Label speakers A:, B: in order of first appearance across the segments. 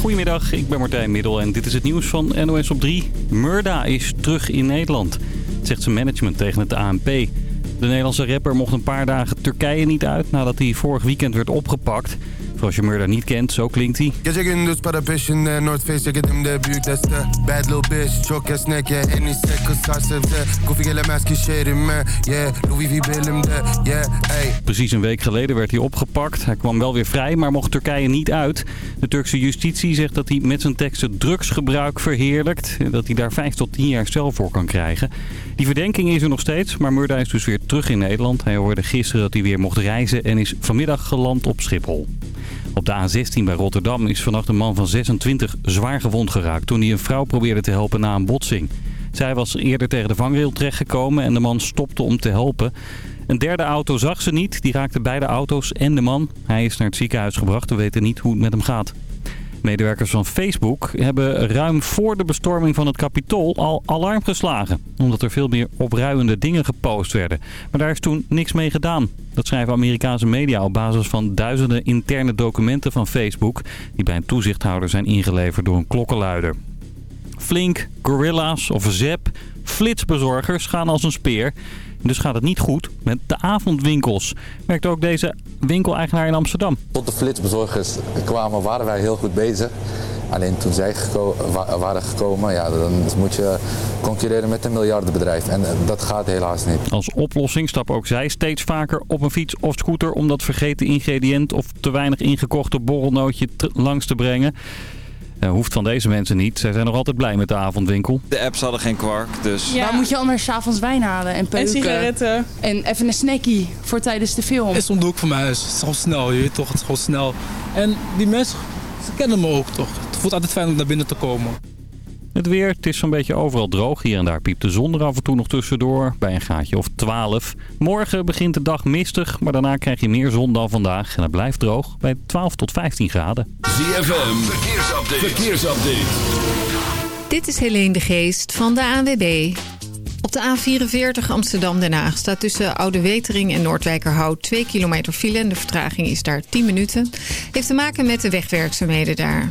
A: Goedemiddag, ik ben Martijn Middel en dit is het nieuws van NOS op 3. Murda is terug in Nederland, zegt zijn management tegen het ANP. De Nederlandse rapper mocht een paar dagen Turkije niet uit nadat hij vorig weekend werd opgepakt. Voor als je Murda niet kent, zo klinkt hij.
B: Para North Face Bad little bitch yeah Yeah Louis V Yeah hey
A: Precies een week geleden werd hij opgepakt. Hij kwam wel weer vrij, maar mocht Turkije niet uit. De Turkse justitie zegt dat hij met zijn teksten drugsgebruik verheerlijkt. En dat hij daar 5 tot 10 jaar cel voor kan krijgen. Die verdenking is er nog steeds, maar Murda is dus weer terug in Nederland. Hij hoorde gisteren dat hij weer mocht reizen en is vanmiddag geland op Schiphol. Op de A16 bij Rotterdam is vannacht een man van 26 zwaar gewond geraakt toen hij een vrouw probeerde te helpen na een botsing. Zij was eerder tegen de vangrail terechtgekomen en de man stopte om te helpen. Een derde auto zag ze niet, die raakte beide auto's en de man. Hij is naar het ziekenhuis gebracht, we weten niet hoe het met hem gaat. Medewerkers van Facebook hebben ruim voor de bestorming van het Capitool al alarm geslagen. Omdat er veel meer opruiende dingen gepost werden. Maar daar is toen niks mee gedaan. Dat schrijven Amerikaanse media op basis van duizenden interne documenten van Facebook... die bij een toezichthouder zijn ingeleverd door een klokkenluider. Flink, Gorilla's of Zep, flitsbezorgers gaan als een speer... Dus gaat het niet goed met de avondwinkels. Merkt ook deze winkeleigenaar in Amsterdam.
C: Tot de flitsbezorgers kwamen waren wij heel goed bezig. Alleen toen zij geko waren gekomen, ja, dan moet je concurreren met een miljardenbedrijf. En dat gaat helaas niet.
A: Als oplossing stappen ook zij steeds vaker op een fiets of scooter... om dat vergeten ingrediënt of te weinig ingekochte borrelnootje langs te brengen. Uh, hoeft van deze mensen niet. Zij zijn nog altijd blij met de avondwinkel.
D: De apps hadden geen kwark, dus...
E: Ja. Waar moet je anders s'avonds wijn halen en peuken?
F: En sigaretten.
E: En even een snackie voor tijdens de film.
G: Het is om de hoek van mijn huis. Het is gewoon snel, je weet toch. Het is gewoon snel. En die mensen, ze kennen me ook toch. Het voelt altijd fijn om naar binnen te komen.
A: Het weer, het is zo'n beetje overal droog. Hier en daar piept de zon er af en toe nog tussendoor. Bij een gaatje of 12. Morgen begint de dag mistig, maar daarna krijg je meer zon dan vandaag. En het blijft droog bij 12 tot 15 graden.
H: ZFM, verkeersupdate. verkeersupdate.
I: Dit is Helene de Geest van de ANWB. Op de A44 Amsterdam-Den Haag staat tussen Oude Wetering en Noordwijkerhout 2 kilometer file. En de vertraging is daar 10 minuten. Heeft te maken met de wegwerkzaamheden daar.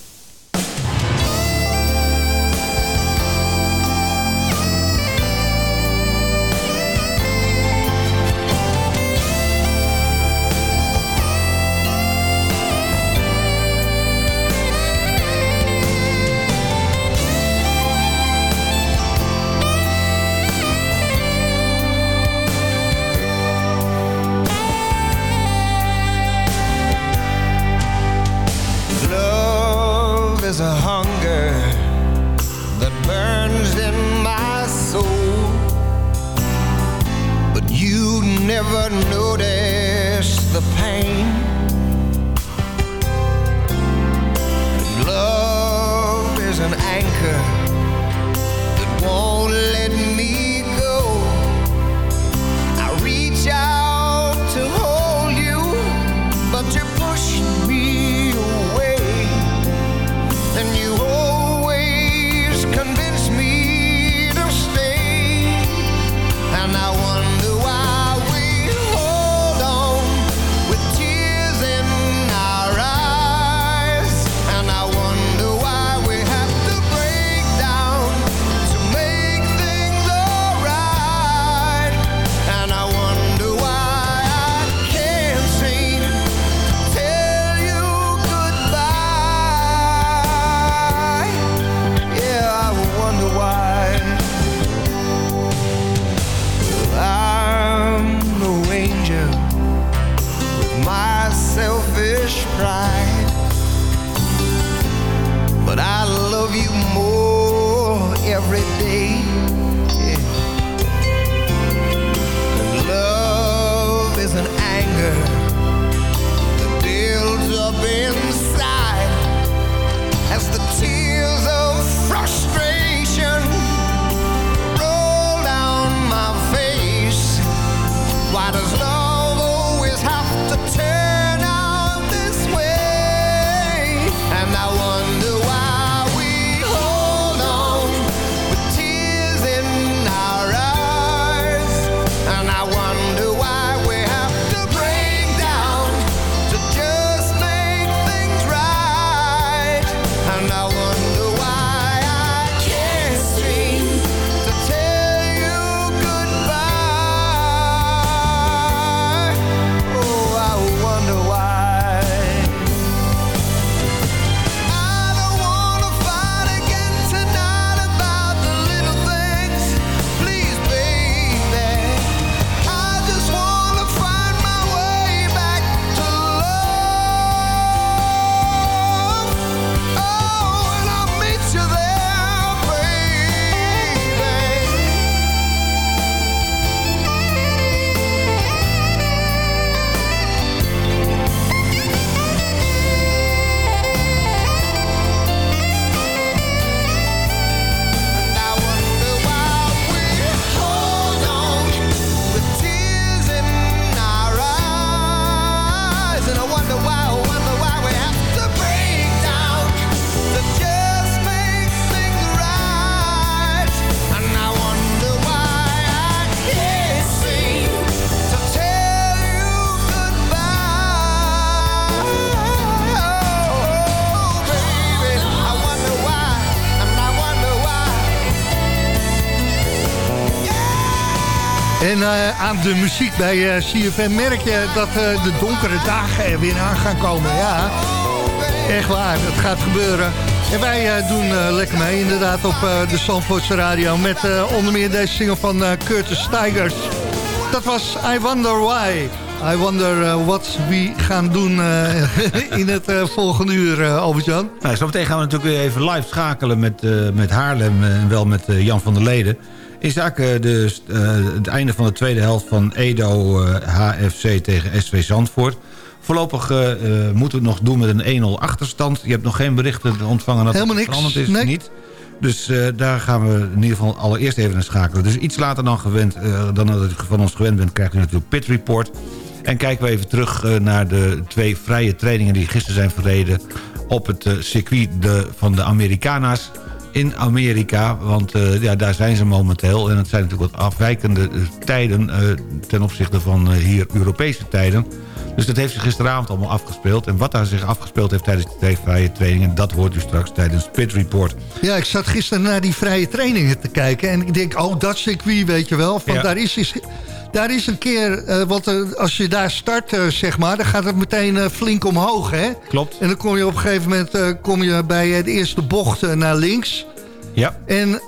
J: En eh, aan de muziek bij eh, CFM merk je dat eh, de donkere dagen er weer aan gaan komen. Ja, echt waar, dat gaat gebeuren. En wij doen lekker mee inderdaad op de Zandvoortse radio... met onder meer deze single van Curtis Tigers. Dat was I Wonder Why. I wonder what we gaan doen in het volgende uur, Albert-Jan.
K: Nou, zo meteen gaan we natuurlijk weer even live schakelen met, met Haarlem... en wel met Jan van der Leden. In zaken de, eh, het einde van de tweede helft van Edo eh, HFC tegen SV Zandvoort. Voorlopig eh, eh, moeten we het nog doen met een 1-0 achterstand. Je hebt nog geen berichten ontvangen dat
J: Helemaal
K: het veranderd is.
J: nee.
K: Niet. Dus eh, daar gaan we in ieder geval allereerst even naar schakelen. Dus iets later dan, gewend, eh, dan dat u van ons gewend bent... krijgt u natuurlijk Pit Report. En kijken we even terug eh, naar de twee vrije trainingen... die gisteren zijn verreden op het eh, circuit de, van de Americana's in Amerika. Want eh, ja, daar zijn ze momenteel. En het zijn natuurlijk wat afwijkende eh, tijden... eh, ten opzichte van hier Europese tijden. Dus dat heeft zich gisteravond allemaal afgespeeld. En wat daar zich afgespeeld heeft tijdens de vrije trainingen... dat hoort u straks tijdens Pit Report.
J: Ja, ik zat gisteren naar die vrije trainingen te kijken. En ik denk, oh, dat circuit, weet je wel. Van
K: Ja.
J: daar, is, is, daar is een keer, want eh, als je daar start, eh, zeg maar... dan gaat het meteen flink omhoog, hè?
K: Klopt.
J: En dan kom je op een gegeven moment kom je bij de eerste bocht naar links...
K: Ja.
J: En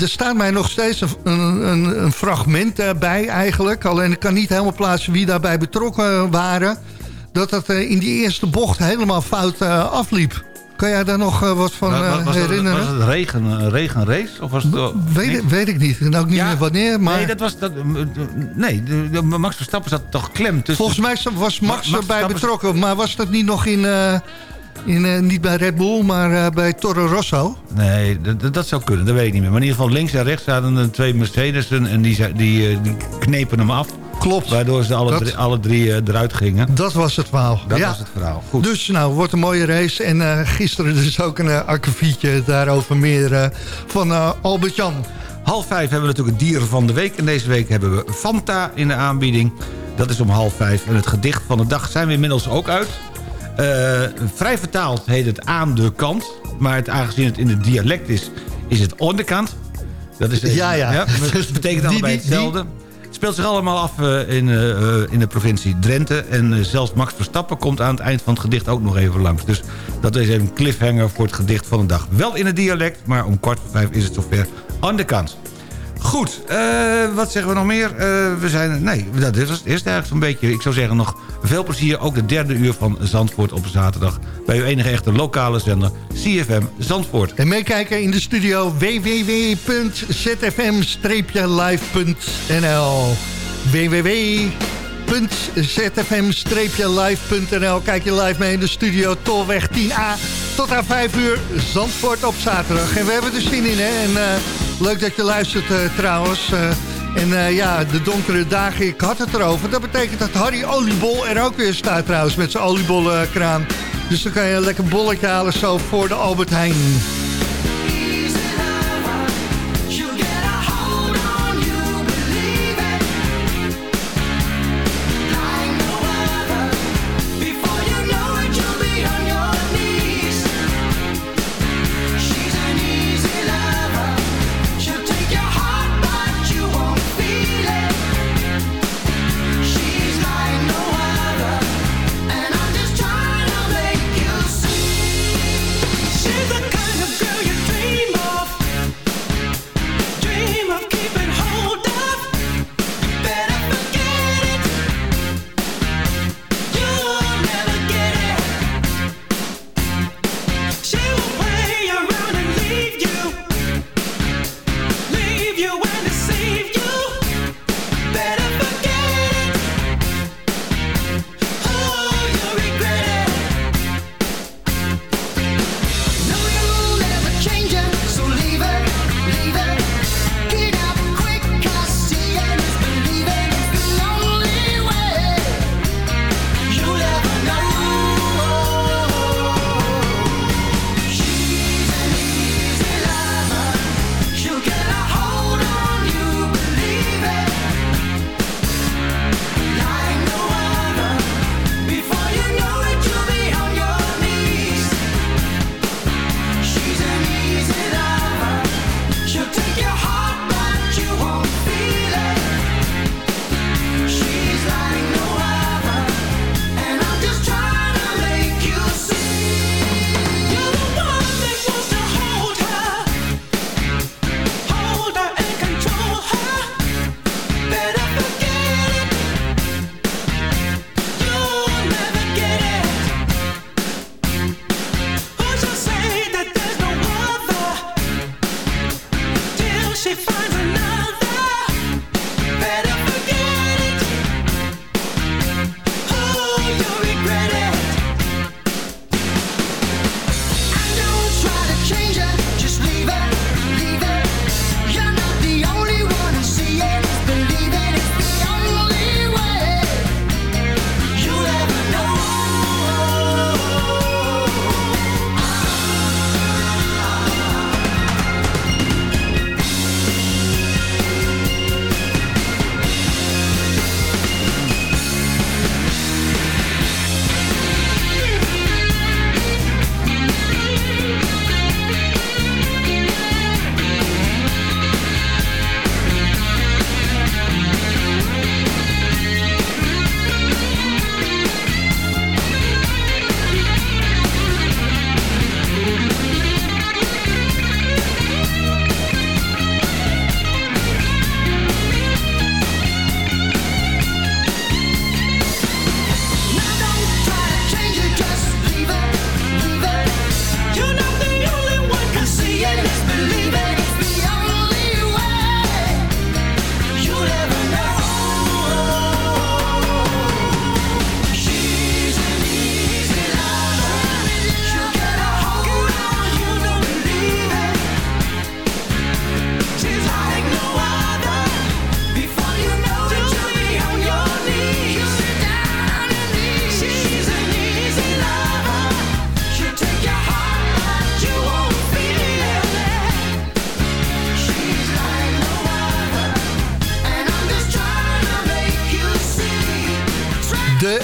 J: er staat mij nog steeds een, een, een fragment eh, bij eigenlijk. Alleen ik kan niet helemaal plaatsen wie daarbij betrokken waren. Dat het eh, in die eerste bocht helemaal fout afliep. Kan jij daar nog eh, wat van eh,
K: was,
J: herinneren?
K: was het regen, een regenrace? Of was het,
J: Weet, weet ik niet. Nou, ook niet
K: Ja,
J: meer wanneer, maar...
K: Nee, dat was, dat, nee de, de- Max Verstappen zat toch klem tussen...
J: Volgens mij was Max,
K: Ma- Max
J: erbij betrokken. Maar was dat niet nog in... eh, in eh, niet bij Red Bull, maar eh, bij Toro Rosso?
K: Nee, dat- zou kunnen, dat weet ik niet meer. Maar in ieder geval links en rechts zaten er twee Mercedes en die, eh, die knepen hem af.
J: Klopt.
K: Waardoor ze alle,
J: Dat-
K: drie, alle drie eh, eruit gingen.
J: Dat was het verhaal.
K: Dat
J: ja.
K: was het verhaal. Goed.
J: Dus nou, wordt een mooie race. En eh, gisteren dus ook een uh, akkefietje daarover meer van Albert-Jan.
K: Half vijf hebben we natuurlijk het dier van de week. En deze week hebben we Fanta in de aanbieding. Dat is om half vijf. En het gedicht van de dag zijn we inmiddels ook uit. Vrij vertaald heet het aan de kant. Maar het, aangezien het in het dialect is, is het on de kant. Dat is even-
J: Ja, ja.
K: Het betekent allebei
J: die-
K: hetzelfde. Het speelt zich allemaal af eh, in, eh, eh, in de provincie Drenthe. En zelfs Max Verstappen komt aan het eind van het gedicht ook nog even langs. Dus dat is even een cliffhanger voor het gedicht van de dag. Wel in het dialect, maar om kwart voor vijf is het zover aan de kant. Goed, eh, wat zeggen we nog meer? Eh, we zijn, nee, dat is het eerste eigenlijk zo'n beetje. Ik zou zeggen nog veel plezier. Ook de derde uur van Zandvoort op zaterdag. Bij uw enige echte lokale zender CFM Zandvoort.
J: En meekijken in de studio www.zfm-live.nl www.zfm-live.nl Kijk je live mee in de studio Tolweg 10A tot aan 5 uur Zandvoort op zaterdag. En we hebben er zin in, hè? En eh, leuk dat je luistert eh, trouwens. Eh, en ja, de donkere dagen, ik had het erover. Dat betekent dat Harry Oliebol er ook weer staat trouwens met zijn oliebollenkraan. Dus dan kan je een lekker bolletje halen zo voor de Albert Heijn.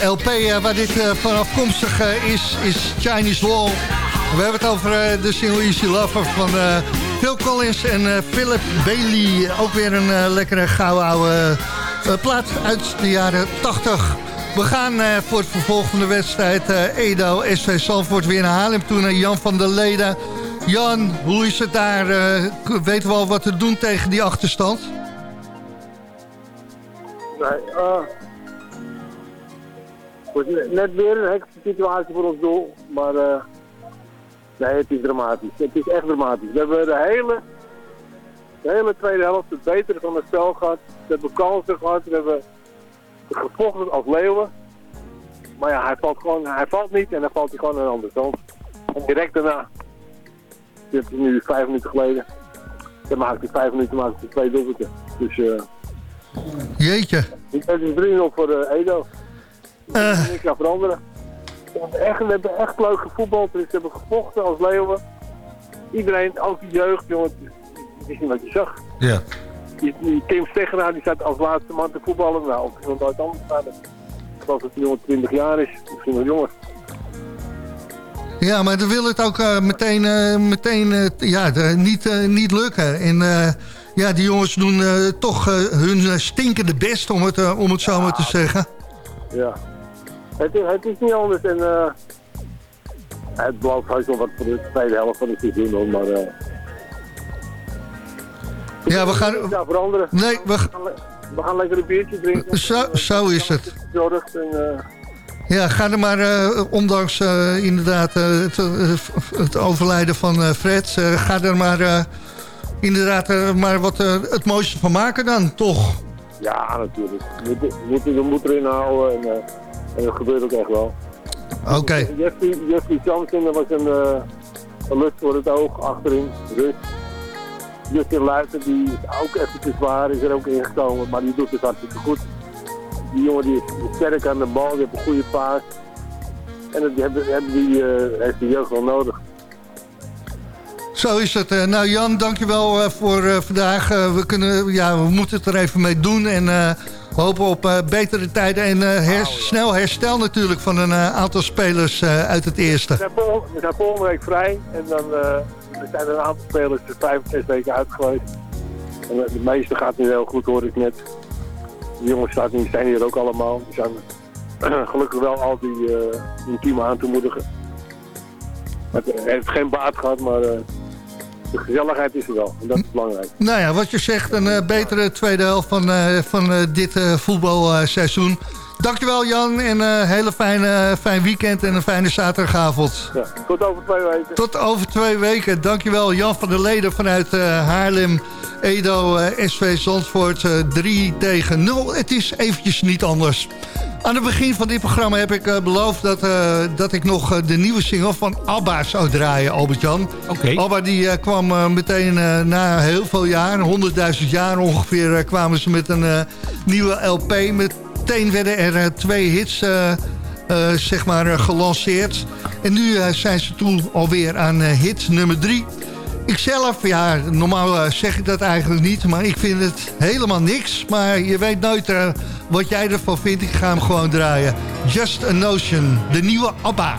J: LP eh, waar dit eh, van afkomstig eh, is, is Chinese Wall. We hebben het over de single Easy Lover van Phil Collins en Philip Bailey. Ook weer een lekkere gouden oude plaat uit de jaren 80. We gaan voor het vervolg van de wedstrijd Edo SV Zandvoort weer naar Haarlem toe naar Jan van der Leden. Jan, hoe is het daar? weten we al wat te doen tegen die achterstand?
L: Nee, ne- net weer een hectische situatie voor ons doel, maar eh, nee, het is dramatisch. Het is echt dramatisch. We hebben de hele, de hele tweede helft het betere van het spel gehad. We hebben kansen gehad, we hebben gevochten als leeuwen. Maar ja, hij valt gewoon, hij valt niet en dan valt hij gewoon aan de andere kant. En direct daarna, dit is nu vijf minuten geleden, dan maakte hij vijf minuten maakte hij twee doelpunten. Dus eh
J: Jeetje.
L: het is 3-0 voor eh, Edo.
J: Eh.
L: Niks aan veranderen. We hebben, echt, we hebben echt leuk gevoetbald. Dus we hebben gevochten als leeuwen. Iedereen, ook die jeugd, jongen. Het is niet wat je zag.
K: Ja.
L: Die, die Tim Steggenaar die staat als laatste man te voetballen. Nou, of nog nooit anders heeft. Ik geloof dat die jongen 20 jaar is. Misschien nog jonger.
J: Ja, maar dan wil het ook eh, meteen, eh, meteen ja, niet, niet lukken. En ja, die jongens doen toch hun stinkende best, om het, om het zo maar te zeggen.
L: Ja. Het is, het is niet anders. En eh het belooft heus wel wat voor de tweede helft van het seizoen. hoor, Maar eh
J: Ja, we gaan...
L: Ja, veranderen.
J: Nee, we,
L: gaan, we gaan lekker een biertje drinken.
J: Zo, zo is het.
L: En, eh,
J: Ja, ga er maar, ondanks inderdaad het, het overlijden van Fred... ga er maar inderdaad maar wat het mooiste van maken dan, toch?
L: ja, natuurlijk. We moeten, we moeten de moed erin houden en, eh, en dat gebeurt ook echt wel.
J: Oké.
L: Jeffrey, Jeffrey Johnson, dat was een, eh, een lust voor het oog achterin, rust. Justin Luiten, die is ook even te zwaar, is er ook ingekomen, maar die doet het hartstikke goed. Die jongen die is sterk aan de bal, die heeft een goede paas. En dat hebben, hebben die, eh, heeft de jeugd wel nodig.
J: Zo is het. Eh, nou Jan, dankjewel voor vandaag. We, kunnen, ja, we moeten het er even mee doen en eh, hopen op eh, betere tijden. En eh, her- snel herstel natuurlijk van een eh, aantal spelers uit het eerste.
L: We zijn, vol, we zijn volgende week vrij en dan er zijn er een aantal spelers er vijf, zes weken uit geweest. En de meeste gaat nu heel goed, hoor ik net. De jongens staan hier, zijn hier ook allemaal. Die zijn gelukkig wel al die, die team aan te moedigen. Het heeft geen baat gehad, maar de gezelligheid is er wel. En dat is belangrijk.
J: Nou ja, wat je zegt, een eh, betere tweede helft van, eh, van eh, dit voetbalseizoen. Dankjewel Jan en een hele fijne, fijn weekend en een fijne zaterdagavond.
L: Ja, tot over twee weken.
J: Tot over twee weken. Dankjewel Jan van der Leden vanuit Haarlem. Edo SV Zandvoort eh, 3 tegen 0. Het is eventjes niet anders. Aan het begin van dit programma heb ik eh, beloofd dat, eh, dat ik nog eh, de nieuwe single van ABBA zou draaien, Albert-Jan.
K: Oké.
J: ABBA die, kwam meteen na heel veel jaar, 100.000 jaar ongeveer, kwamen ze met een nieuwe LP. Meteen werden er twee hits zeg maar, gelanceerd. En nu zijn ze toen alweer aan hit nummer 3. Ikzelf, ja, normaal eh, zeg ik dat eigenlijk niet, maar ik vind het helemaal niks. Maar je weet nooit eh, wat jij ervan vindt. Ik ga hem gewoon draaien. Just a Notion, de nieuwe ABBA.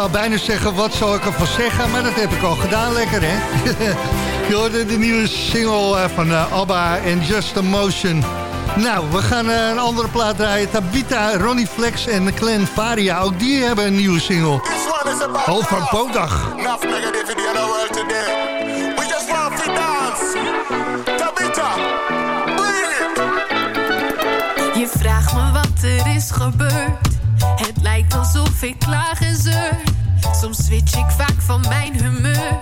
J: Wou bijna zeggen, wat zal ik ervan zeggen? Maar dat heb ik al gedaan, lekker hè? Je hoorde de nieuwe single eh, van eh, ABBA en Just a Motion. Nou, we gaan eh, een andere plaat draaien. Tabita, Ronnie Flex en Glenn Faria. Ook die hebben een nieuwe single. Overbodig.
M: Enough negativity in the world today. We just want to dance. Tabita, bring it.
N: Je vraagt me wat er is gebeurd. Het lijkt alsof ik klaag en zeur. Soms switch ik vaak van mijn humeur.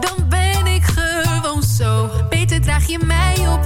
N: Dan ben ik gewoon zo. Beter draag je mij op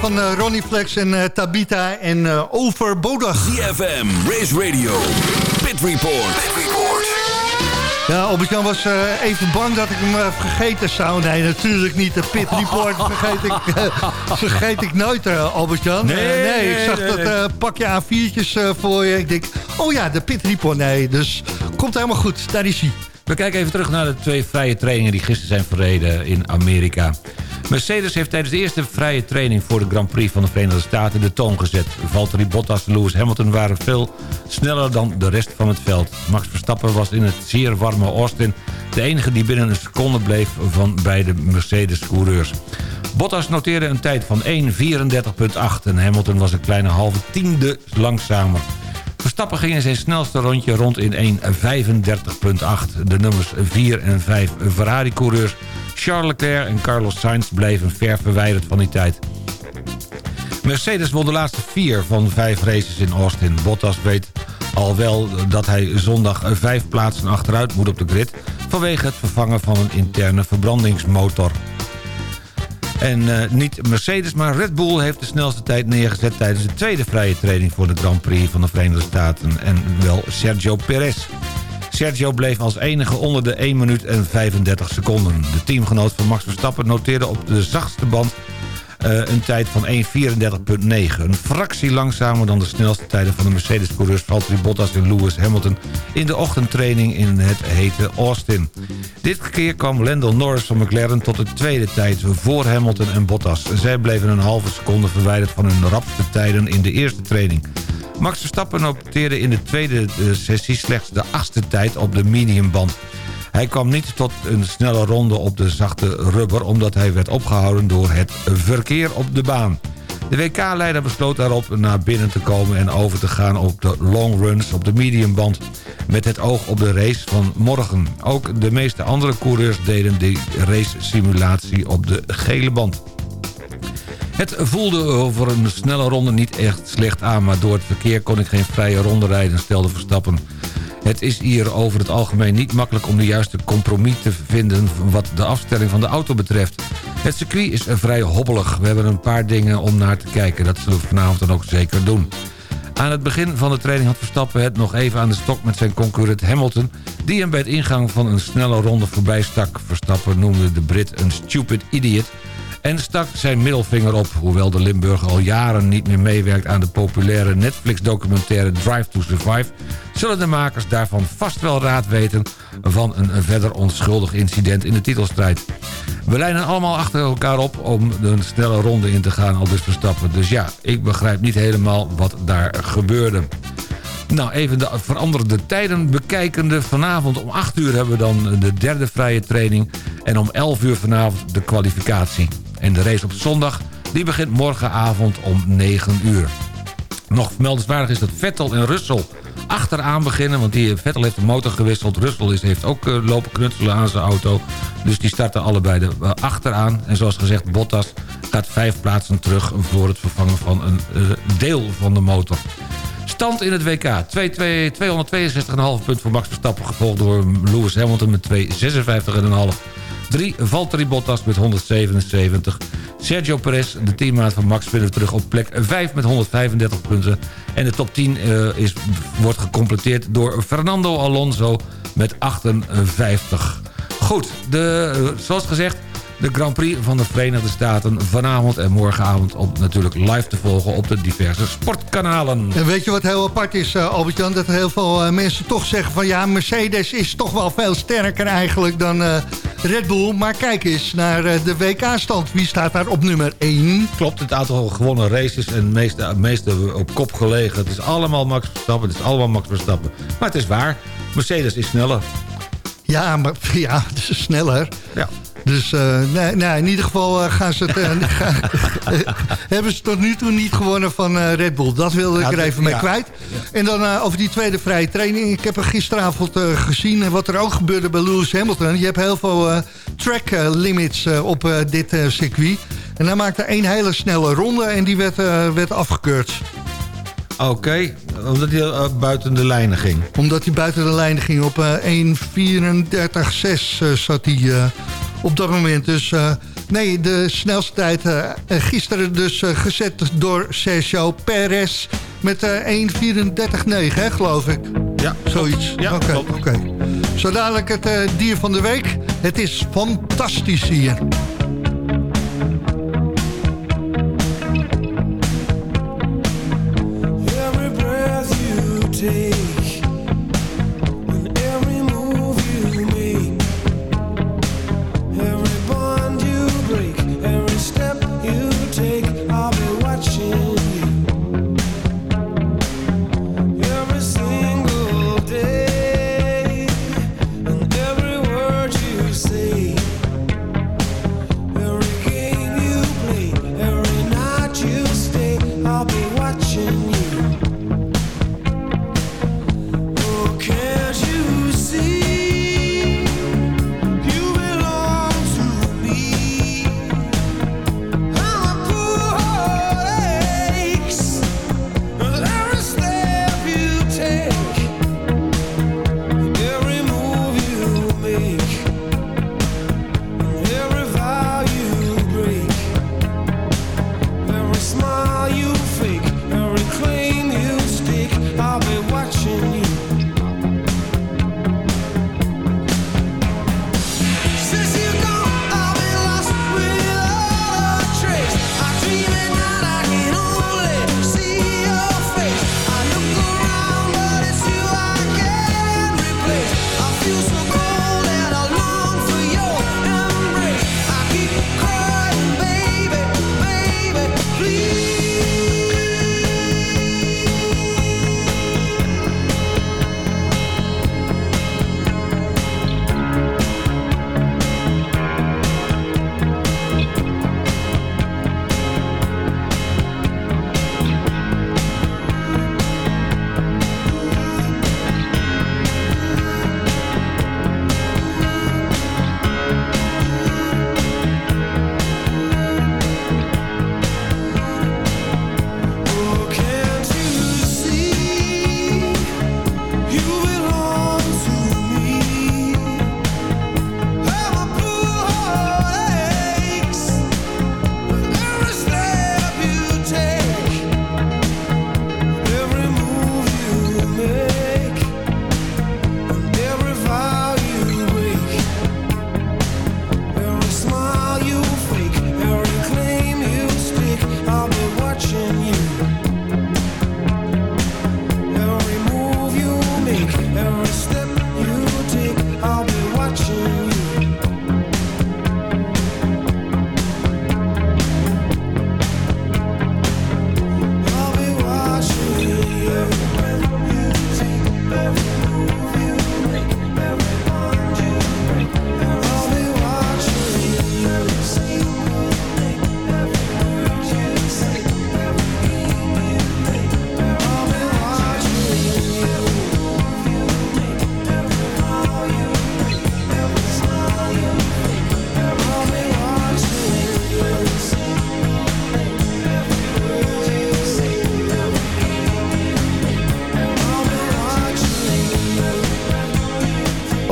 N: van
J: eh, Ronnie Flex en eh, Tabita en eh, Overbodig.
H: CFM, Race Radio, Pit Report.
J: Ja, Albert-Jan was eh, even bang dat ik hem vergeten zou. Nee, natuurlijk niet. De Pit Report vergeet ik, eh, vergeet ik nooit, Albert-Jan.
K: Nee,
J: nee, ik zag
K: nee,
J: dat
K: nee.
J: pakje A4'tjes eh, voor je. Ik denk, oh ja, de Pit Report. Nee, dus komt helemaal goed. Daar is hij.
K: We kijken even terug naar de twee vrije trainingen die gisteren zijn verreden in Amerika. Mercedes heeft tijdens de eerste vrije training voor de Grand Prix van de Verenigde Staten de toon gezet. Valtteri Bottas en Lewis Hamilton waren veel sneller dan de rest van het veld. Max Verstappen was in het zeer warme Austin de enige die binnen een seconde bleef van beide Mercedes-coureurs. Bottas noteerde een tijd van 1.34.8 en Hamilton was een kleine halve tiende langzamer. Verstappen ging in zijn snelste rondje rond in 1.35.8. De nummers 4 en 5 Ferrari-coureurs Charles Leclerc en Carlos Sainz bleven ver verwijderd van die tijd. Mercedes won de laatste vier van vijf races in Austin. Bottas weet al wel dat hij zondag vijf plaatsen achteruit moet op de grid... vanwege het vervangen van een interne verbrandingsmotor. En eh, niet Mercedes, maar Red Bull heeft de snelste tijd neergezet... tijdens de tweede vrije training voor de Grand Prix van de Verenigde Staten. En wel Sergio Perez. Sergio bleef als enige onder de 1 minuut en 35 seconden. De teamgenoot van Max Verstappen noteerde op de zachtste band... eh, een tijd van 1.34.9. Een fractie langzamer dan de snelste tijden van de Mercedes-coureurs... Valtteri Bottas en Lewis Hamilton... in de ochtendtraining in het hete Austin. Dit keer kwam Lando Norris van McLaren tot de tweede tijd... voor Hamilton en Bottas. Zij bleven een halve seconde verwijderd van hun rapste tijden in de eerste training. Max Verstappen noteerde in de tweede eh, sessie slechts de achtste tijd op de mediumband. Hij kwam niet tot een snelle ronde op de zachte rubber... omdat hij werd opgehouden door het verkeer op de baan. De WK-leider besloot daarop naar binnen te komen en over te gaan op de long runs op de mediumband. Met het oog op de race van morgen. Ook de meeste andere coureurs deden die race simulatie op de gele band. Het voelde over een snelle ronde niet echt slecht aan... maar door het verkeer kon ik geen vrije ronde rijden, stelde Verstappen. Het is hier over het algemeen niet makkelijk om de juiste compromis te vinden... wat de afstelling van de auto betreft. Het circuit is vrij hobbelig. We hebben een paar dingen om naar te kijken. Dat zullen we vanavond dan ook zeker doen. Aan het begin van de training had Verstappen het nog even aan de stok met zijn concurrent Hamilton... die hem bij het ingang van een snelle ronde voorbij stak. Verstappen noemde de Brit een stupid idiot en stak zijn middelvinger op. Hoewel de Limburger al jaren niet meer meewerkt aan de populaire Netflix-documentaire Drive to Survive... zullen de makers daarvan vast wel raad weten van een verder onschuldig incident in de titelstrijd. We lijnen allemaal achter elkaar op om een snelle ronde in te gaan, al dus Verstappen. Dus ja, ik begrijp niet helemaal wat daar gebeurde. Nou, even de veranderde tijden bekijkende. Vanavond om 8 uur hebben we dan de derde vrije training. En om 11 uur vanavond de kwalificatie. En de race op zondag die begint morgenavond om 9 uur. Nog meldenswaardig is dat Vettel en Russell achteraan beginnen. Want die Vettel heeft de motor gewisseld. Russell is, heeft ook eh, lopen knutselen aan zijn auto. Dus die starten allebei de, eh, achteraan. En zoals gezegd, Bottas gaat vijf plaatsen terug... voor het vervangen van een eh, deel van de motor. Stand in het WK. 262,5 punt voor Max Verstappen. Gevolgd door Lewis Hamilton met 256,5. 3 Valtteri Bottas met 177. Sergio Perez, de teammaat van Max, vinden we terug op plek 5 met 135 punten. En de top 10 eh, is, wordt gecompleteerd door Fernando Alonso met 58. Goed, de, eh, zoals gezegd... De Grand Prix van de Verenigde Staten vanavond en morgenavond... om natuurlijk live te volgen op de diverse sportkanalen.
J: En weet je wat heel apart is, eh, Albert-Jan? Dat heel veel eh, mensen toch zeggen van... ja, Mercedes is toch wel veel sterker eigenlijk dan eh, Red Bull. Maar kijk eens naar de WK-stand. Wie staat daar op nummer 1?
K: Klopt, het aantal gewonnen races en meeste, meeste op kop gelegen. Het is allemaal Max Verstappen, het is allemaal Max Verstappen. Maar het is waar, Mercedes is sneller.
J: Ja, maar ja, het is sneller.
K: Ja.
J: Dus eh, nee, nee, in ieder geval eh, gaan ze het, eh, gaan- hebben ze tot nu toe niet gewonnen van Red Bull. Dat wilde ik er even mee
K: ja.
J: kwijt. En dan over die tweede vrije training. Ik heb er gisteravond gezien en wat er ook gebeurde bij Lewis Hamilton. Je hebt heel veel track limits op dit circuit. En hij maakte één hele snelle ronde en die werd, werd afgekeurd.
K: Oké, omdat hij buiten de lijnen ging.
J: Omdat hij buiten de lijnen ging. Op eh 1.34.6 eh, zat hij op dat moment. Dus eh, nee, de snelste tijd eh, eh, gisteren dus gezet door Sergio Perez. Met eh 1.34.9, hè, geloof ik.
K: Ja,
J: Zoiets.
K: Ja,
J: Oké, oké. Zo dadelijk het dier van de week. Het is fantastisch hier.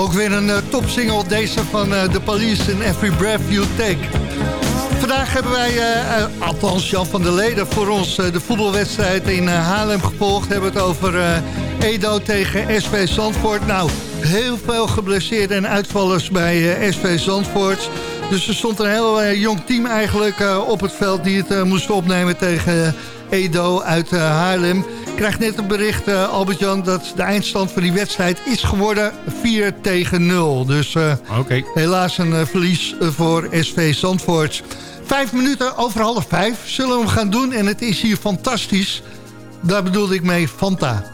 J: Ook weer een eh, topsingle, deze van eh, The Police in Every Breath You Take. Vandaag hebben wij, eh, althans Jan van der Leden, voor ons de voetbalwedstrijd in Haarlem gevolgd. Hebben het over Edo tegen SV Zandvoort. Nou, heel veel geblesseerden en uitvallers bij SV Zandvoort. Dus er stond een heel jong team eigenlijk op het veld die het moest opnemen tegen Edo uit Haarlem. Ik krijg net een bericht, eh, Albert-Jan, dat de eindstand van die wedstrijd is geworden 4 tegen 0. Dus eh, helaas een eh, verlies voor SV Zandvoort. Vijf minuten over half vijf zullen we hem gaan doen en het is hier fantastisch. Daar bedoelde ik mee Fanta.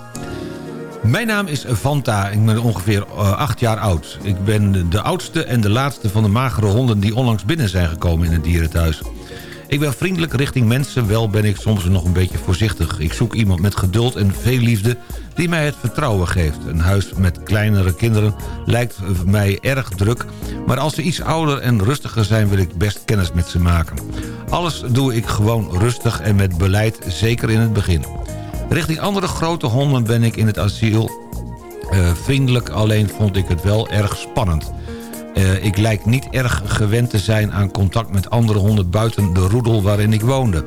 K: Mijn naam is Vanta. Ik ben ongeveer acht jaar oud. Ik ben de oudste en de laatste van de magere honden... die onlangs binnen zijn gekomen in het dierenthuis. Ik ben vriendelijk richting mensen, wel ben ik soms nog een beetje voorzichtig. Ik zoek iemand met geduld en veel liefde die mij het vertrouwen geeft. Een huis met kleinere kinderen lijkt mij erg druk... maar als ze iets ouder en rustiger zijn wil ik best kennis met ze maken. Alles doe ik gewoon rustig en met beleid, zeker in het begin. Richting andere grote honden ben ik in het asiel eh, vriendelijk, alleen vond ik het wel erg spannend. Eh, ik lijk niet erg gewend te zijn aan contact met andere honden buiten de roedel waarin ik woonde.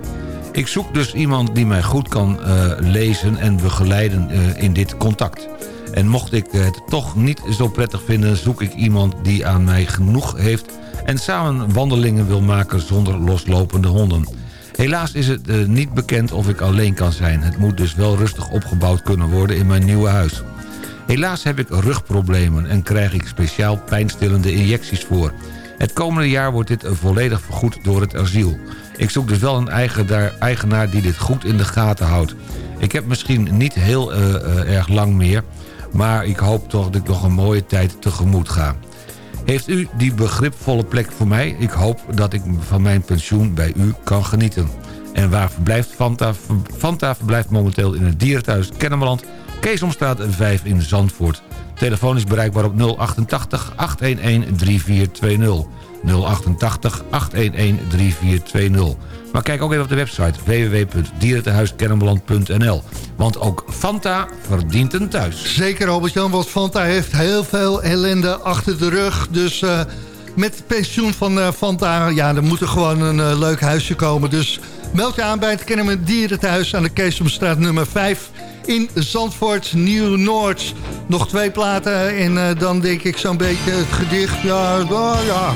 K: Ik zoek dus iemand die mij goed kan eh, lezen en begeleiden eh, in dit contact. En mocht ik het toch niet zo prettig vinden... zoek ik iemand die aan mij genoeg heeft... en samen wandelingen wil maken zonder loslopende honden. Helaas is het niet bekend of ik alleen kan zijn. Het moet dus wel rustig opgebouwd kunnen worden in mijn nieuwe huis. Helaas heb ik rugproblemen en krijg ik speciaal pijnstillende injecties voor. Het komende jaar wordt dit volledig vergoed door het asiel. Ik zoek dus wel een eigenaar, die dit goed in de gaten houdt. Ik heb misschien niet heel eh, eh, erg lang meer... maar ik hoop toch dat ik nog een mooie tijd tegemoet ga. Heeft u die begripvolle plek voor mij? Ik hoop dat ik van mijn pensioen bij u kan genieten. En waar verblijft Fanta? Fanta verblijft momenteel in het dierenthuis Kennemerland... Keesomstraat 5 in Zandvoort. Telefoon is bereikbaar op 088 811 3420. 088 811 3420. Maar kijk ook even op de website www.dierentehuiskennemerland.nl. Want ook Fanta verdient een thuis.
J: Zeker Albert-Jan, want Fanta heeft heel veel ellende achter de rug. Dus eh, met het pensioen van eh, Fanta, ja, er moet er gewoon een eh, leuk huisje komen. Dus meld je aan bij het Kennemer Dierenthuis aan de Keesomstraat nummer 5 in Zandvoort, Nieuw-Noord. Nog twee platen en eh, dan denk ik zo'n beetje het gedicht. Ja, oh, ja.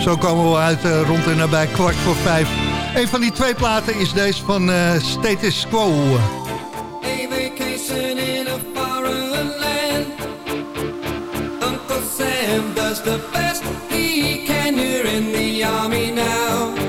J: zo komen we uit eh, rond en nabij kwart voor vijf. Een van die twee platen is deze van eh, Status Quo.
M: The best he can. You're in the army now.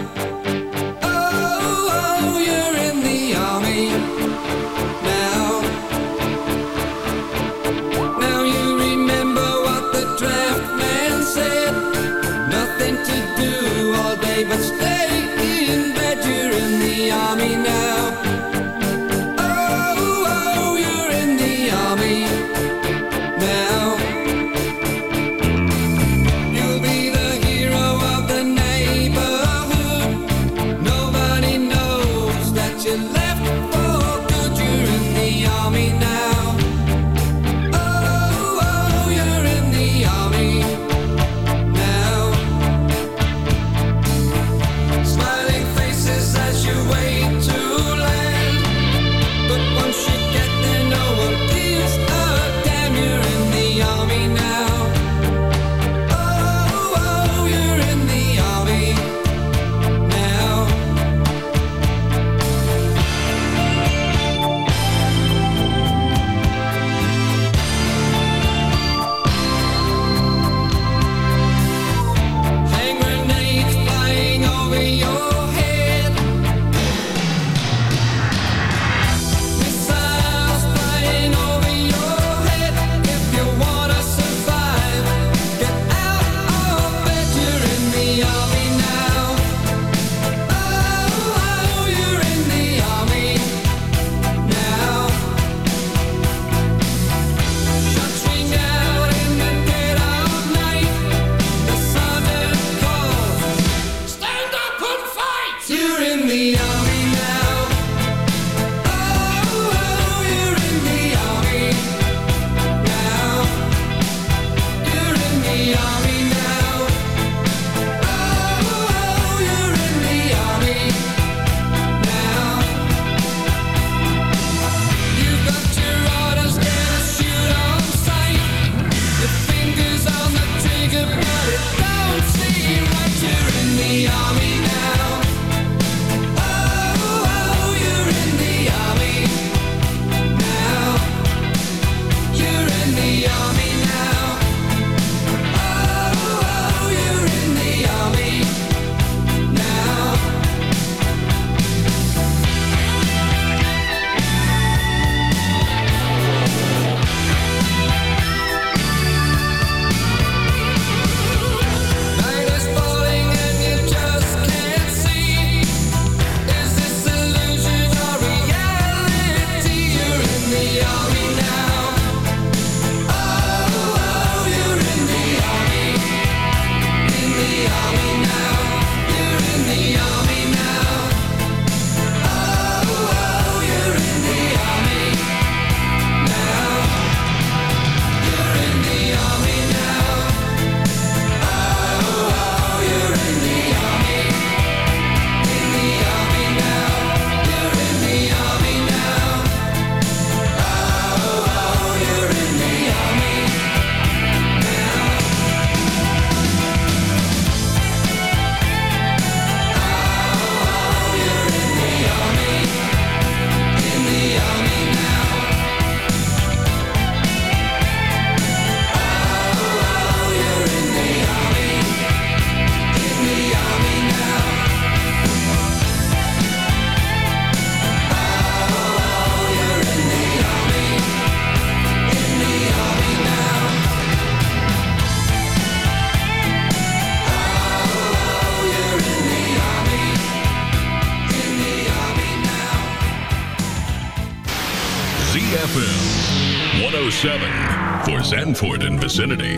O: Vicinity.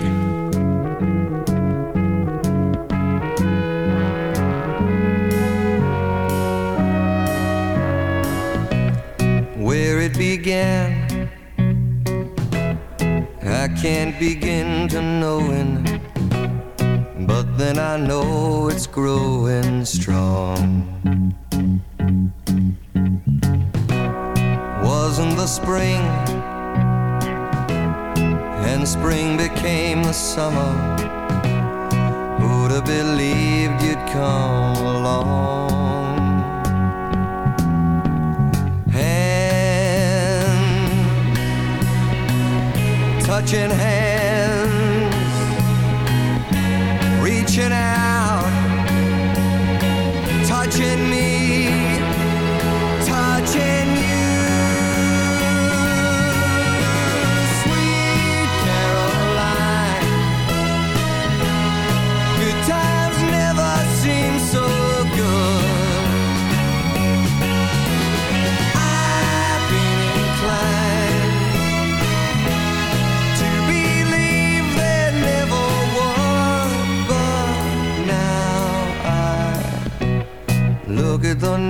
P: where it began. I can't begin to knowing, but then I know it's growing strong. Wasn't the spring, and spring became the summer. Who'd have believed you'd come along? hand, touching hands, reaching out, touching me,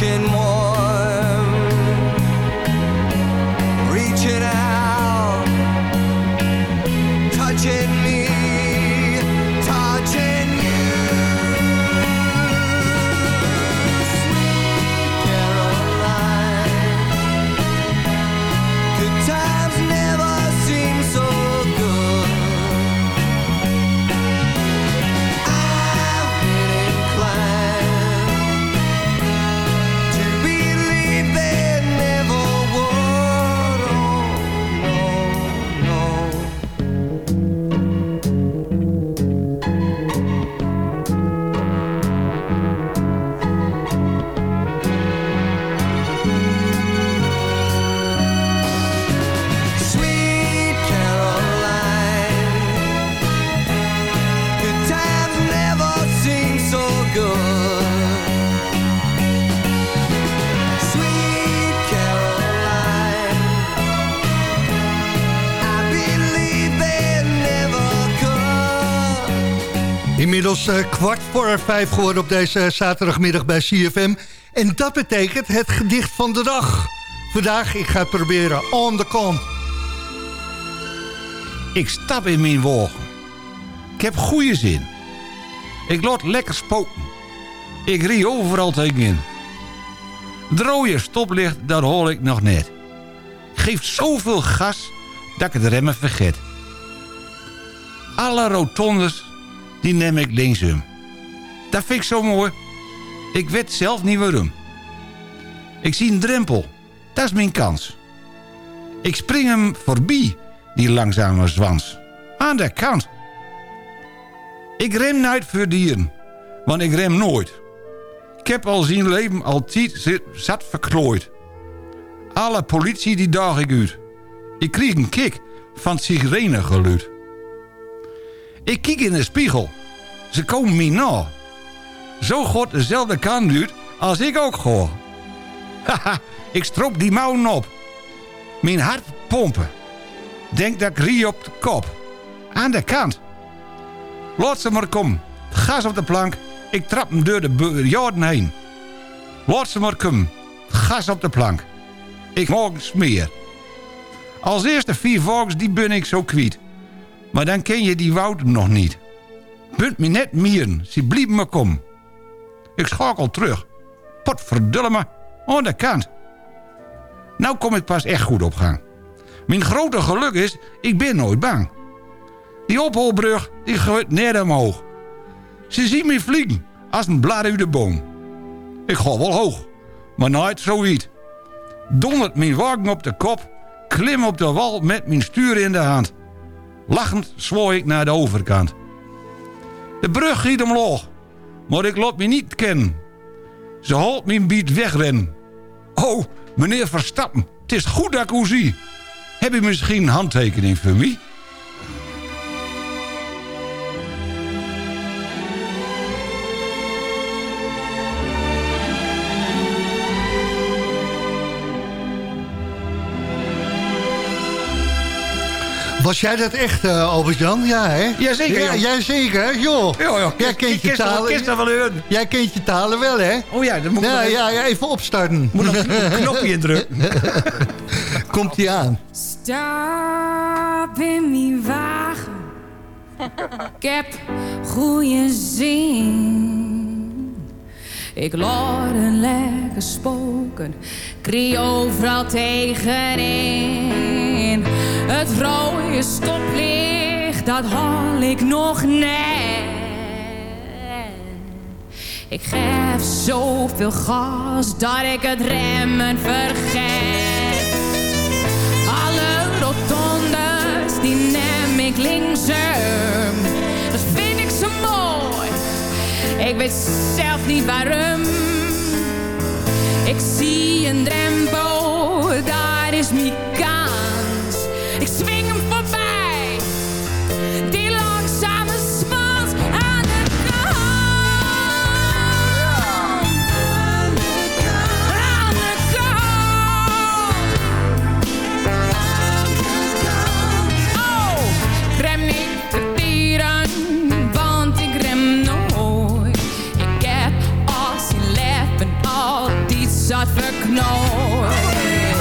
J: watching kwart voor vijf geworden op deze zaterdagmiddag bij CFM. En dat betekent het gedicht van de dag. Vandaag, ik ga het proberen, on the kant.
K: Ik stap in mijn wagen. Ik heb goede zin. Ik laat lekker spoken. Ik rie overal tegenin. De rode stoplicht, dat hoor ik nog net. Ik geef zoveel gas dat ik het remmen vergeet. Alle rotondes, die neem ik linksom. Dat vind ik zo mooi. Ik weet zelf niet waarom. Ik zie een drempel. Dat is mijn kans. Ik spring hem voorbij, die langzame zwans. Aan de kant. Ik rem nooit voor dieren, want ik rem nooit. Ik heb al zien leven altijd zat verklooid. Alle politie die daag ik uit. Ik kreeg een kick van het sirenegeluid. Ik kijk in de spiegel. Ze komen me na. Zo god dezelfde kant uit als ik ook ga. Haha, ik stroop die mouwen op. Mijn hart pompen. Denk dat ik rie op de kop. Aan de kant. Laat ze maar komen. Gas op de plank. Ik trap hem door de bejaarden heen. Laat ze maar komen. Gas op de plank. Ik maak een smeer. Als eerste vier volks die ben ik zo kwiet. Maar dan ken je die woud nog niet. Bunt me net mieren. Ze blieb me kom. Ik schakel terug. Potverdulle me. Aan de kant. Nou kom ik pas echt goed op gang. Mijn grote geluk is, ik ben nooit bang. Die ophaalbrug, die gaat net omhoog. Ze zien me vliegen, als een blad uit de boom. Ik ga wel hoog, maar nooit zoiets. Dondert mijn wagen op de kop, klim op de wal met mijn stuur in de hand. Lachend zwoer ik naar de overkant. De brug giet omhoog, maar ik laat me niet kennen. Ze holt mijn biet wegrennen. Oh, meneer Verstappen, het is goed dat ik u zie. Heb je misschien een handtekening voor mij?
J: Was jij dat echt, eh, Albert-Jan? Ja, hè?
K: Jazeker,
J: Ja,
K: joh.
J: jazeker, joh.
K: Ja, ja,
J: Jij kent je
K: wel-
J: talen.
K: kist wel in.
J: Jij kent je talen wel, hè?
K: Oh ja, dan moet ik
J: ja,
K: even-
J: ja, ja, even opstarten.
K: Moet nog een knopje indrukken.
J: Komt hij aan.
Q: Stap in mijn wagen. Ik heb goede zin. Ik een lekker spoken. Krie overal tegenin. Het rode stoplicht, dat haal ik nog net. Ik geef zoveel gas dat ik het remmen vergeet. Alle rotondes, die neem ik linksom. Ik weet zelf niet waarom. Ik zie een drempel, daar is mijn verknooid.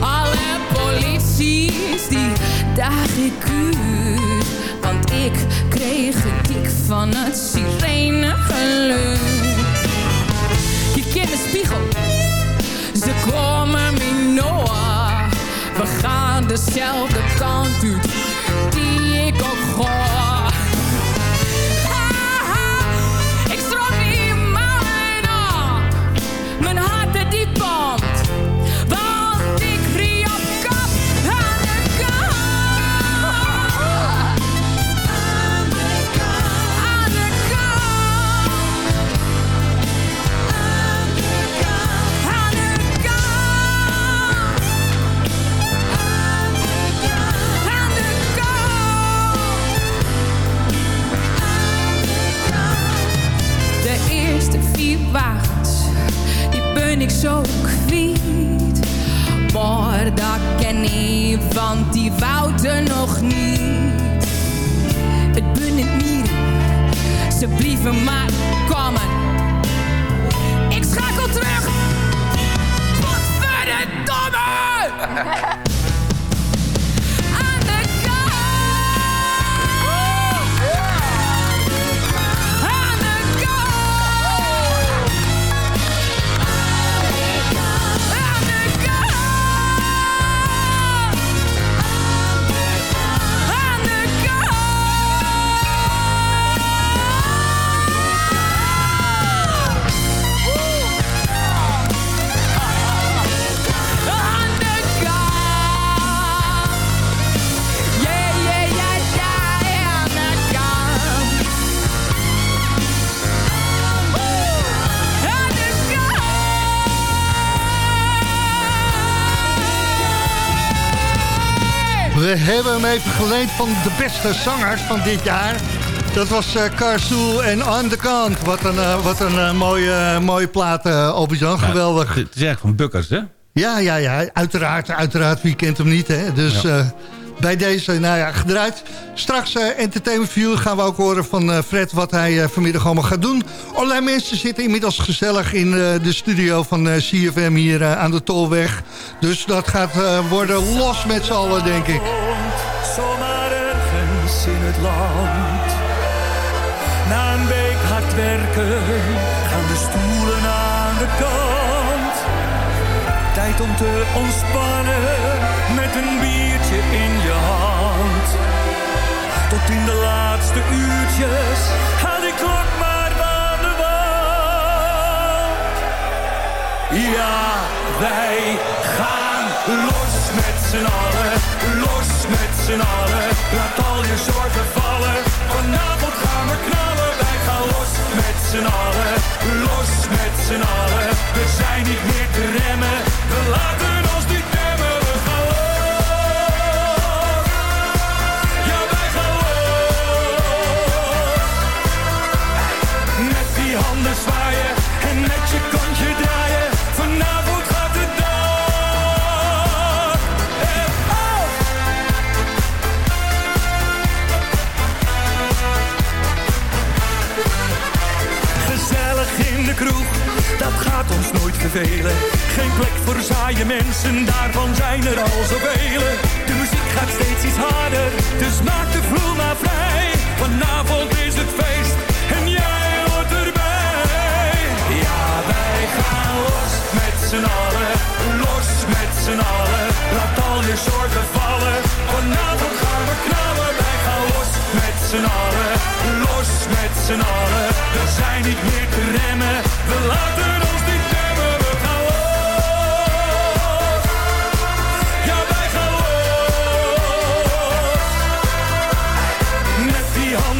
Q: Alle polities die daag ik uit, want ik kreeg het dik van het sirenegeluid. Je kent de spiegel, ze komen me nooit. We gaan dezelfde kant uit, die ik ook ga. Ik zo kwiet. Maar dat ken ik, want die wouden nog niet. Het ben niet ze blieven maar komen. Ik schakel terug. Wat verdomme!
J: hebben hem even geleend van de beste zangers van dit jaar. Dat was Karsoel en On The Kant. Wat een, eh, wat een eh, mooie, mooie plaat, uh, Albert-Jan. Geweldig.
K: Het is echt van Bukkers, hè?
J: Ja, ja, ja. Uiteraard, uiteraard. Wie kent hem niet, hè? Dus
K: Ja.
J: Bij deze, nou ja, gedraaid. Straks eh, Entertainment View gaan we ook horen van eh, Fred... wat hij eh, vanmiddag allemaal gaat doen. Allerlei mensen zitten inmiddels gezellig in de studio van CFM hier aan de Tolweg. Dus dat gaat worden los met z'n allen, denk ik.
M: zomaar ergens in het land. Na een week hard werken gaan de stoelen aan de kant. Tijd om te ontspannen met een biertje in je hand. Tot in de laatste uurtjes haal die klok maar van de wand. Ja, wij gaan los met z'n allen, los met z'n allen. Laat al je zorgen vallen, vanavond gaan we knallen. Wij gaan los met los met z'n allen. We zijn niet meer te remmen, we laten ons niet remmen. We gaan los, ja wij gaan los. Met die handen zwaaien ons nooit vervelen. Geen plek voor saaie mensen, daarvan zijn er al zoveel. De muziek gaat steeds iets harder, dus maak de vloer maar vrij. Vanavond is het feest en jij hoort erbij. Ja, wij gaan los met z'n allen, los met z'n allen. Laat al je zorgen vallen, vanavond gaan we knallen. Wij gaan los met z'n allen, los met z'n allen. We zijn niet meer te remmen, we laten ons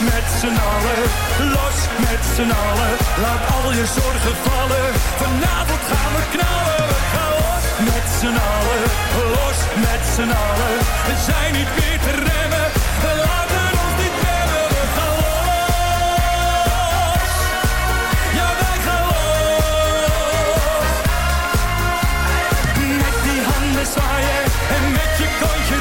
M: Met z'n allen. Los met z'n allen. Laat al je zorgen vallen. Vanavond gaan we knallen. Gaan los met z'n allen. Los met z'n allen. We zijn niet meer te remmen. We laten ons niet remmen. We gaan los. Ja, wij gaan los. Met die handen zwaaien en met je kontje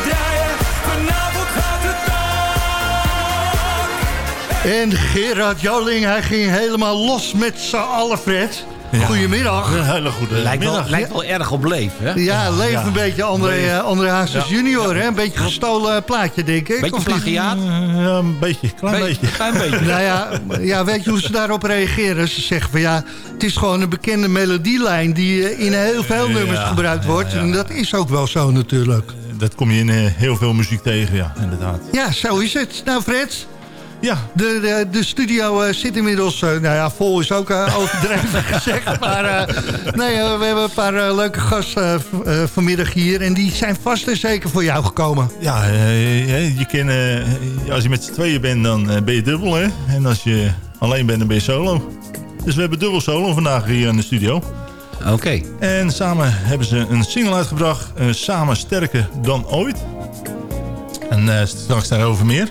J: En Gerard Joling, hij ging helemaal los met z'n allen, Fred. Goedemiddag.
R: Een hele goede
S: Lijkt wel,
R: middag.
S: lijkt wel erg op leef, hè?
J: Ja, leeft
R: Ja.
J: een beetje André,
R: Leef.
J: eh, André Hazes
R: Ja.
J: junior, hè? Een beetje gestolen plaatje, denk ik.
S: Beetje plagiaat?
R: Ja, een beetje, klein
S: Beetje,
R: beetje.
S: klein beetje.
J: Nou ja, ja, weet je hoe ze daarop reageren? Ze zeggen van ja, het is gewoon een bekende melodielijn... die eh, in heel veel
R: Ja,
J: nummers gebruikt wordt.
R: ja, ja.
J: En dat is ook wel zo natuurlijk.
R: Dat kom je in eh, heel veel muziek tegen, ja, inderdaad.
J: Ja, zo is het. Nou, Fred,
R: Ja,
J: de, de, de studio eh, zit inmiddels... eh, nou ja, vol is ook eh, overdreven gezegd. Maar eh, nee, we hebben een paar leuke gasten vanmiddag hier... en die zijn vast en zeker voor jou gekomen.
R: ja je kan, als je met z'n tweeën bent, dan ben je dubbel, hè. En als je alleen bent, dan ben je solo. Dus we hebben dubbel solo vandaag hier in de studio.
S: Oké.
R: En samen hebben ze een single uitgebracht. eh, samen sterker dan ooit. En eh, straks daarover meer.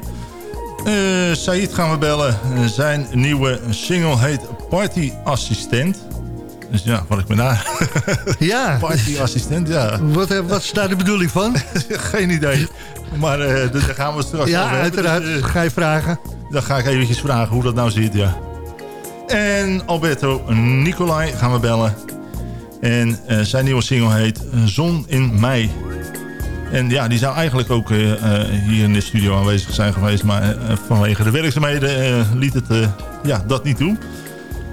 R: Eh Said gaan we bellen. Eh, Zijn nieuwe single heet Party Assistent. Dus ja, wat ik me daar...
J: Ja,
R: Party Assistent, ja.
J: wat, eh, wat is daar de bedoeling van?
R: Geen idee. Maar dus daar gaan we straks
J: Ja,
R: over
J: uiteraard.
R: Dus,
J: Ga je vragen.
R: dan ga ik eventjes vragen hoe dat nou zit, ja. En Alberto Nicolai gaan we bellen. En zijn nieuwe single heet Zon in mei. En ja, die zou eigenlijk ook eh, eh, hier in de studio aanwezig zijn geweest. Maar eh, vanwege de werkzaamheden liet het ja, dat niet toe.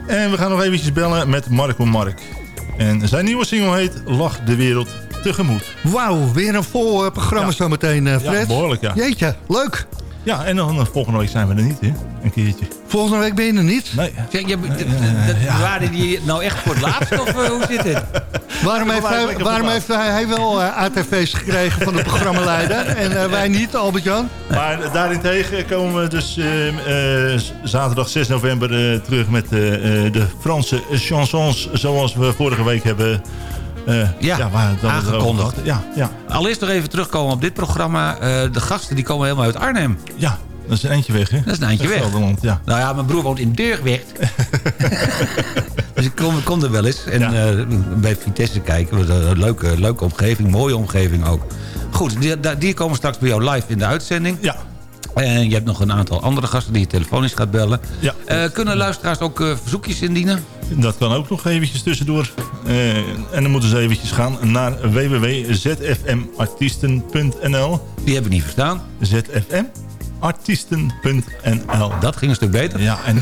R: En we gaan nog eventjes bellen met Marco Mark. En zijn nieuwe single heet Lach de wereld tegemoet.
J: Wauw, weer een vol programma
R: Ja.
J: zometeen, Fred.
R: Ja, behoorlijk, ja.
J: Jeetje, leuk.
R: Ja, en dan volgende week zijn we er niet, hè? Een keertje.
J: Volgende week ben je er niet.
R: Nee.
S: Zeg, je, Waren die nou echt voor het laatst of eh, hoe zit dit?
J: Waarom heeft, hij, waarom
R: de
J: heeft hij, hij wel eh, ATV's gekregen van de programmaleider en eh, wij niet, Albert-Jan?
R: Maar daarentegen komen we dus eh, eh, zaterdag 6 november terug met eh, eh, de Franse chansons zoals we vorige week hebben eh,
S: Ja,
R: dat het over
S: aangekondigd.
R: Ja, ja,
S: Allereerst nog even terugkomen op dit programma. Eh, de gasten die komen helemaal uit Arnhem.
R: ja, dat is een eindje weg, hè?
S: Dat is een eindje weg.
R: Ja.
S: Nou ja, mijn broer woont in Deurgwerd. dus ik kom, kom er wel eens. En
R: Ja.
S: eh, bij Vitesse kijken. Een leuke, leuke omgeving, mooie omgeving ook. Goed, die, die komen straks bij jou live in de uitzending.
R: Ja,
K: En je hebt nog een aantal andere gasten die je telefonisch gaat bellen.
R: Ja.
K: Eh, kunnen luisteraars ook eh, verzoekjes indienen?
R: Dat kan ook nog eventjes tussendoor. Eh, en dan moeten ze eventjes gaan naar www.zfmartiesten.nl
K: Die heb ik niet verstaan.
R: zfmartiesten.nl
K: Dat ging een stuk beter.
R: Ja, en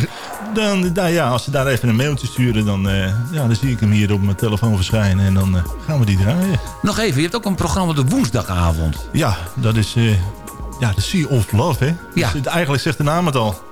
R: dan, daar, ja, als ze daar even een mailtje sturen... Dan, eh, ja, dan zie ik hem hier op mijn telefoon verschijnen. En dan eh, gaan we die draaien.
K: Nog even, je hebt ook een programma de woensdagavond.
R: Ja, dat is eh, ja, de Sea of Love, hè?
K: Ja.
R: Dus eigenlijk zegt de naam het al.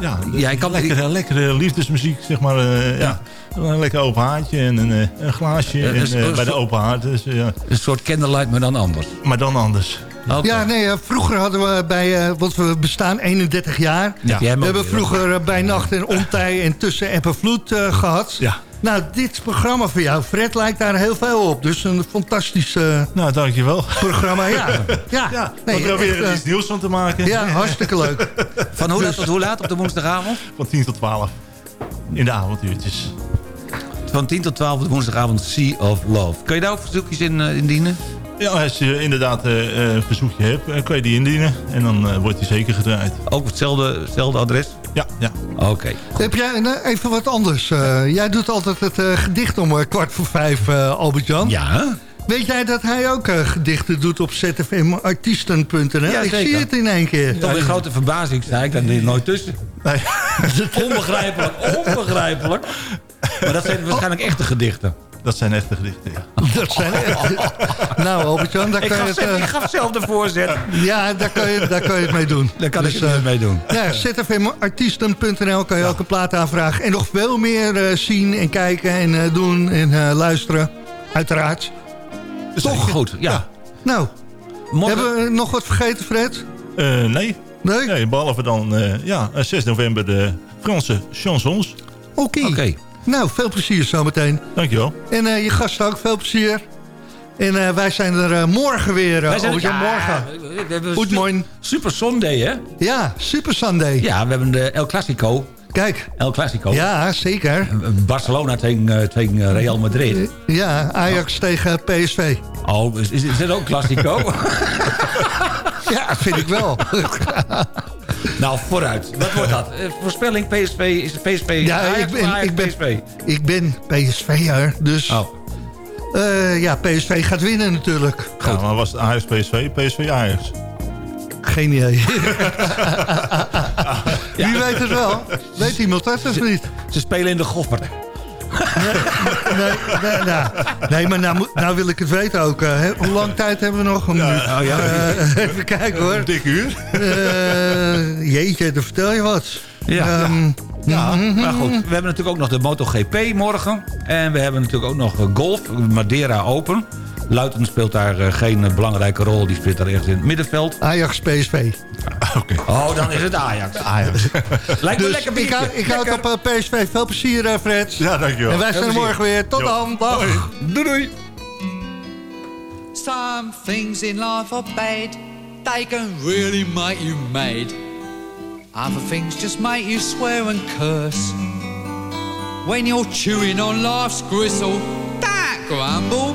R: Ja,
K: Ja, ik kan-
R: lekkere, lekkere liefdesmuziek, zeg maar. ja. Een lekker open haartje en een, een glaasje
K: dus-
R: bij de open haard. Dus, ja.
K: Een soort candlelight, maar dan anders.
R: Maar dan anders.
J: Ja, nee, eh, vroeger hadden we bij, eh, want we bestaan 31 jaar.
K: Ja.
J: We hebben vroeger eh, bij Nacht en Ontij en Tussen App en Vloed eh, gehad.
R: Ja.
J: Nou, dit programma voor jou, Fred, lijkt daar heel veel op. Dus een fantastisch eh,
R: Nou, dankjewel.
J: programma, ja. Ja,
R: Ja,
J: nee,
R: we proberen
J: echt,
R: er iets nieuws van te maken.
J: ja hartstikke leuk.
K: Van hoe laat tot hoe laat op de woensdagavond?
R: Van 10 tot 12. In de avonduurtjes.
K: Van 10 tot 12 op de woensdagavond Sea of Love. Kun je daar ook verzoekjes in indienen?
R: Ja, als je inderdaad eh, eh, een verzoekje hebt, eh, kun je die indienen. En dan eh, wordt die zeker gedraaid.
K: Ook hetzelfde, hetzelfde adres?
R: Ja, ja.
K: Oké.
J: Heb jij eh, even wat anders? eh, jij doet altijd het eh, gedicht om eh, kwart voor vijf, eh, Albert-Jan.
K: Ja?
J: Weet jij dat hij ook eh, gedichten doet op zfmartiesten.nl?
K: Ja,
J: ik zie het in één keer.
K: Tot mijn grote verbazing sta ik daar nooit tussen.
R: Nee.
K: Onbegrijpelijk, onbegrijpelijk. Maar dat zijn waarschijnlijk echte gedichten.
R: Dat zijn echte gedichten, ja.
J: Dat zijn echt... Nou, Albert-Jan, daar
K: Ik
J: kan je het...
K: zelf,
J: eh,
K: ik gaf zelf de voorzet.
J: Ja, daar kan, je, daar kan je het mee doen.
K: Daar kan
J: Dus,
K: ik het
J: eh,
K: mee doen.
J: Ja, zfmartiesten.nl kan je ook een plaat aanvragen. En nog veel meer eh, zien en kijken en eh, doen en eh, luisteren. Uiteraard.
K: Toch goed, ja.
J: Nou,
K: Morgen,
J: hebben we nog wat vergeten, Fred?
R: Eh, nee.
J: Nee?
R: nee. Behalve dan eh, ja, eh, 6 november de Franse chansons.
J: Oké.
K: Oké.
J: Nou, veel plezier zometeen.
R: Dankjewel.
J: En eh, je gasten ook veel plezier. En eh, wij zijn er eh, morgen weer. Uh,
K: Wij zijn-
J: Albert-Jan,
K: ja,
J: morgen.
K: we- we hebben
J: Goed, mooi.
K: Super Sunday, hè?
J: Ja, Super Sunday.
K: Ja, we hebben de El Clasico.
J: Kijk.
K: El Clasico.
J: Ja, zeker.
K: Barcelona tegen, tegen Real Madrid.
J: Ja, Ajax tegen PSV.
K: Oh, is, is, is dat ook Clasico?
J: Ja, vind ik wel.
K: nou, vooruit. Wat wordt dat? Eh, voorspelling PSV, is het PSV
J: Ja, ik ben, ik ben,
K: PSV?
J: ik ben PSV'er, dus
K: Oh,
J: eh, ja, PSV gaat winnen natuurlijk.
R: Ja, maar was het Ajax PSV? PSV Ajax.
J: Geen idee. Wie weet het wel? Weet iemand dat of niet?
K: ze spelen in de goffer.
J: Nee, nee, nou, nee maar nou, nou wil ik het weten ook. eh, hè. hoe lang tijd hebben we nog? Een minuut.
K: oh ja.
J: Eh, even kijken hoor.
R: Een dik uur.
J: Eh, jeetje, dan vertel je wat.
K: Ja.
J: Ehm,
K: Ja,
J: mhm.
K: maar goed. We hebben natuurlijk ook nog de MotoGP morgen. En we hebben natuurlijk ook nog golf, Madeira Open. Luiten speelt daar eh, geen belangrijke rol. Die speelt daar ergens in het middenveld.
J: Ajax, PSV.
K: Oh, dan is het Ajax.
R: Ajax.
K: Lijkt me
J: Dus
K: lekker
J: ik,
K: biertje.
J: ik houd op eh, PSV. Veel plezier, eh, Fred.
R: Ja, dankjewel.
J: En wij zijn er morgen weer. Tot
R: Jo.
J: dan. Dag.
K: Doei doei.
M: Some things in life are bad, they can really make you mad. Other things just make you swear and curse. When you're chewing on life's gristle, don't grumble,